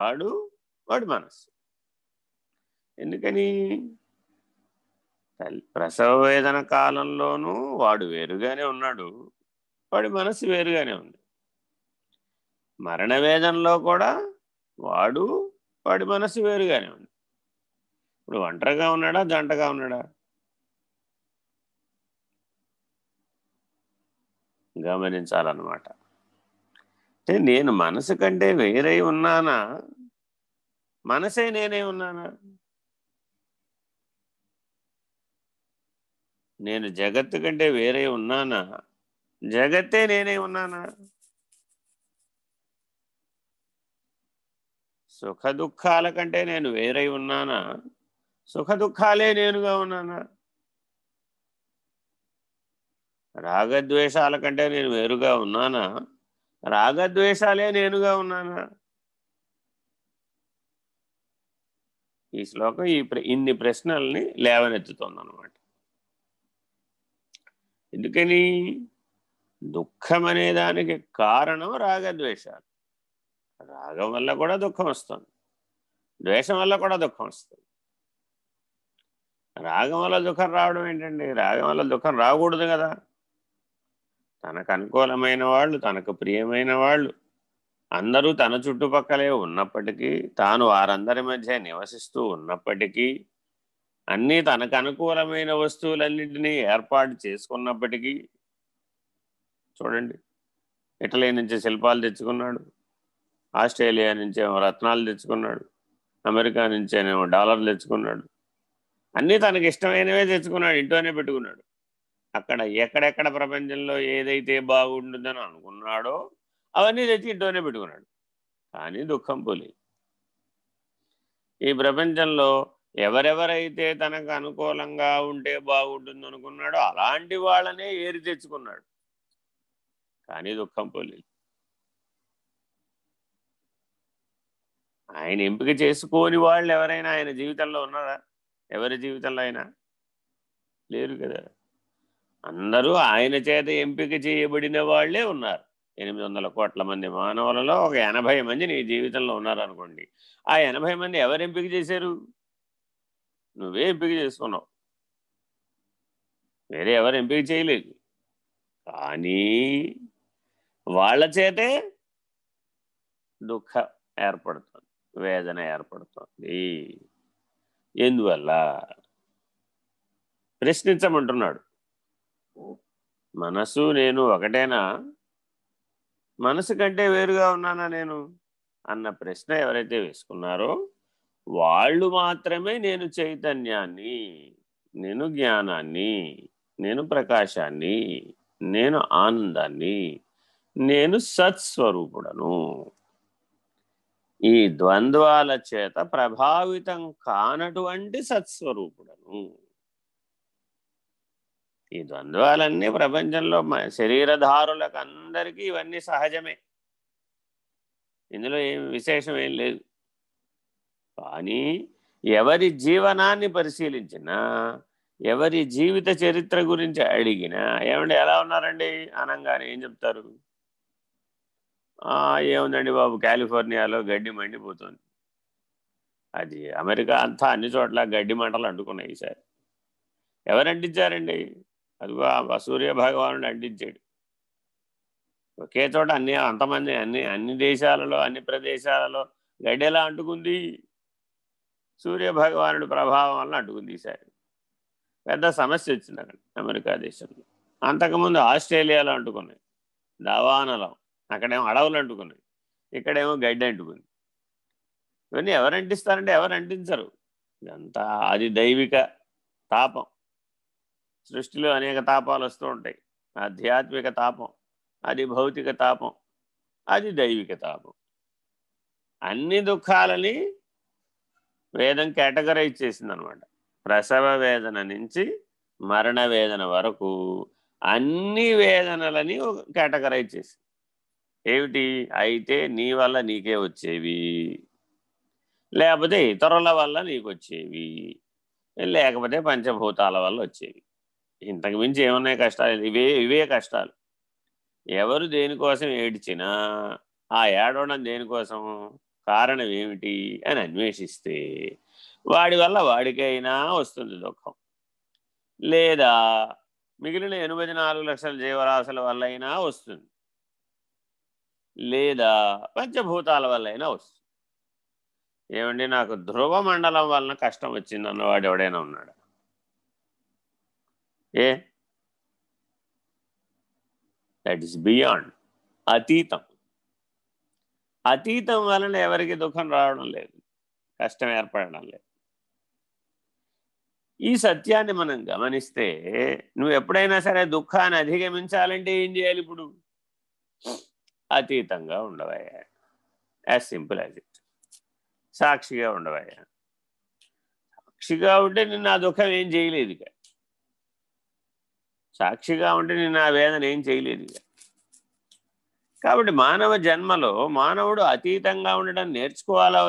వాడు వాడి మనస్సు. ఎందుకని? ప్రసవ వేదన కాలంలోనూ వాడు వేరుగానే ఉన్నాడు. వాడి మనసు వేరుగానే ఉంది. మరణ వేదనలో కూడా వాడు వాడి మనసు వేరుగానే ఉంది. ఇప్పుడు ఒంటరిగా ఉన్నాడా జంటగా ఉన్నాడా? గమనించాలన్నమాట. అంటే నేను మనసు కంటే వేరై ఉన్నానా? మనసే నేనే ఉన్నానా? నేను జగత్తు కంటే వేరే ఉన్నానా? జగత్తే నేనే ఉన్నానా? సుఖ దుఃఖాల కంటే నేను వేరై ఉన్నానా? సుఖ దుఃఖాలే నేనుగా ఉన్నానా? రాగద్వేషాల కంటే నేను వేరుగా ఉన్నానా? రాగద్వేషాలే నేనుగా ఉన్నానా? ఈ శ్లోకం ఈ ఇన్ని ప్రశ్నల్ని లేవనెత్తుతోందనమాట ఎందుకని? దుఃఖం అనే దానికి కారణం రాగద్వేషాలు. రాగం వల్ల కూడా దుఃఖం వస్తుంది. ద్వేషం వల్ల కూడా దుఃఖం వస్తుంది. రాగం వల్ల దుఃఖం రావడం ఏంటండి? రాగం వల్ల దుఃఖం రాకూడదు కదా. తనకు అనుకూలమైన వాళ్ళు తనకు ప్రియమైన వాళ్ళు. అందరూ తన చుట్టుపక్కలే ఉన్నప్పటికీ తాను వారందరి మధ్య నివసిస్తూ ఉన్నప్పటికీ అన్నీ తనకు అనుకూలమైన వస్తువులన్నింటినీ ఏర్పాటు చేసుకున్నప్పటికీ చూడండి ఇటలీ నుంచి శిల్పాలు తెచ్చుకున్నాడు. ఆస్ట్రేలియా నుంచేమో రత్నాలు తెచ్చుకున్నాడు. అమెరికా నుంచేనేమో డాలర్లు తెచ్చుకున్నాడు. అన్నీ తనకి ఇష్టమైనవే తెచ్చుకున్నాడు ఇంట్లోనే పెట్టుకున్నాడు. అక్కడ ఎక్కడెక్కడ ప్రపంచంలో ఏదైతే బాగుంటుందని అనుకున్నాడో అవన్నీ తెచ్చి ఇంట్లోనే పెట్టుకున్నాడు. కానీ దుఃఖం పోలి. ఈ ప్రపంచంలో ఎవరెవరైతే తనకు అనుకూలంగా ఉంటే బాగుంటుంది అనుకున్నాడో అలాంటి వాళ్ళనే ఏరి తెచ్చుకున్నాడు. కానీ దుఃఖం పోలేదు ఆయన ఎంపిక చేసుకోని వాళ్ళు ఎవరైనా ఆయన జీవితంలో ఉన్నారా? ఎవరి జీవితంలో అయినా? లేరు కదా. అందరూ ఆయన చేత ఎంపిక చేయబడిన వాళ్ళే ఉన్నారు. ఎనిమిది వందల కోట్ల మంది మానవులలో ఒక ఎనభై మంది నీ జీవితంలో ఉన్నారనుకోండి. ఆ ఎనభై మంది ఎవరు ఎంపిక చేశారు? నువ్వే ఎంపిక చేసుకున్నావు. వేరే ఎవరు ఎంపిక చేయలేదు. కానీ వాళ్ళ చేతే దుఃఖ ఏర్పడుతుంది వేదన ఏర్పడుతుంది. ఎందువల్ల? ప్రశ్నించమంటున్నాడు. మనసు నేను ఒకటేనా? మనసు కంటే వేరుగా ఉన్నానా నేను? అన్న ప్రశ్న ఎవరైతే వేసుకున్నారో వాళ్ళు మాత్రమే నేను చైతన్యాన్ని నేను జ్ఞానాన్ని నేను ప్రకాశాన్ని నేను ఆనందాన్ని నేను సత్స్వరూపుడను. ఈ ద్వంద్వాల చేత ప్రభావితం కానటువంటి సత్స్వరూపుడను. ఈ ద్వంద్వాలన్నీ ప్రపంచంలో శరీరధారులకు అందరికీ ఇవన్నీ సహజమే. ఇందులో ఏం విశేషం ఏం లేదు. కానీ ఎవరి జీవనాన్ని పరిశీలించినా ఎవరి జీవిత చరిత్ర గురించి అడిగినా ఏమండి ఎలా ఉన్నారండి? అనంగానే ఏం చెప్తారు? ఏముందండి బాబు కాలిఫోర్నియాలో గడ్డి మండిపోతుంది. అది అమెరికా అంతా అన్ని చోట్ల గడ్డి మంటలు అంటుకున్నాయి ఈసారి. ఎవరు అంటించారండి అదిగో ఆ సూర్య భగవానుడు అంటించాడు. ఒకే చోట అన్ని అంతమంది అన్ని అన్ని దేశాలలో అన్ని ప్రదేశాలలో గడ్డి ఎలా అంటుకుంది సూర్యభగవానుడి ప్రభావం వల్ల అంటుకుంది ఈసారి పెద్ద సమస్య వచ్చింది అక్కడ అమెరికా దేశంలో. అంతకుముందు ఆస్ట్రేలియాలో అంటుకున్నాయి. దవానలం అక్కడేమో అడవులు అంటుకున్నాయి. ఇక్కడేమో గడ్డి అంటుకుంది. ఇవన్నీ ఎవరు అంటిస్తారంటే ఎవరు అంటించరు. ఇదంతా అది దైవిక తాపం. సృష్టిలో అనేక తాపాలు వస్తూ ఉంటాయి. ఆధ్యాత్మిక తాపం అది భౌతిక తాపం అది దైవిక తాపం. అన్ని దుఃఖాలని వేదం కేటగరైజ్ చేసిందనమాట. ప్రసవ వేదన నుంచి మరణ వేదన వరకు అన్ని వేదనలని కేటగరైజ్ చేసింది. ఏమిటి? అయితే నీ వల్ల నీకే వచ్చేవి. లేకపోతే ఇతరుల వల్ల నీకు వచ్చేవి లేకపోతే పంచభూతాల వల్ల వచ్చేవి. ఇంతకు మించి ఏమున్నాయి కష్టాలు? ఇవే ఇవే కష్టాలు. ఎవరు దేనికోసం ఏడ్చినా ఆ ఏడవడం దేనికోసం? కారణం ఏమిటి అని అన్వేషిస్తే వాడి వల్ల వాడికైనా వస్తుంది దుఃఖం. లేదా మిగిలిన ఎనభై నాలుగు లక్షల జీవరాశుల వల్ల అయినా వస్తుంది. లేదా పంచభూతాల వల్ల అయినా వస్తుంది. ఏమండి నాకు ధ్రువ మండలం వలన కష్టం వచ్చింది అన్నవాడు ఎవడైనా ఉన్నాడు? ఏ? దట్ ఈస్ బియాండ్ అతీతం. అతీతం వలన ఎవరికి దుఃఖం రావడం లేదు. కష్టం ఏర్పడడం లేదు. ఈ సత్యాన్ని మనం గమనిస్తే నువ్వు ఎప్పుడైనా సరే దుఃఖాన్ని అధిగమించాలంటే ఏం చేయాలి ఇప్పుడు? అతీతంగా ఉండవయ్యా. యాజ్ సింపుల్ యాజ్ ఇట్ సాక్షిగా ఉండవయ్యా. సాక్షిగా ఉంటే నిన్ను ఆ దుఃఖం ఏం చేయలేదు ఇక. సాక్షిగా ఉంటే నేను ఆ వేదన ఏం చేయలేదు కాబట్టి మానవ జన్మలో మానవుడు అతీతంగా ఉండడం నేర్చుకోవాలా